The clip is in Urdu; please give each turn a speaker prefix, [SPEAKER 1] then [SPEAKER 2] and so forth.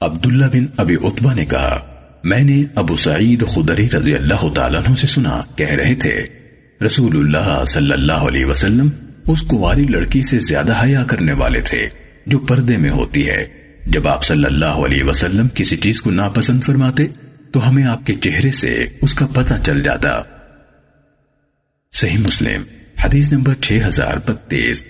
[SPEAKER 1] عبداللہ بن ابی عطبہ نے کہا، میں نے ابو سعید خدری رضی اللہ تعالیٰ عنہ سے سنا، کہہ رہے تھے، رسول اللہ صلی اللہ علیہ وسلم اس کواری لڑکی سے زیادہ حیا کرنے والے تھے، جو پردے میں ہوتی ہے۔ جب آپ صلی اللہ علیہ وسلم کسی چیز کو ناپسند فرماتے، تو ہمیں آپ کے چہرے سے اس کا پتہ چل جاتا۔ صحیح مسلم، حدیث نمبر 6032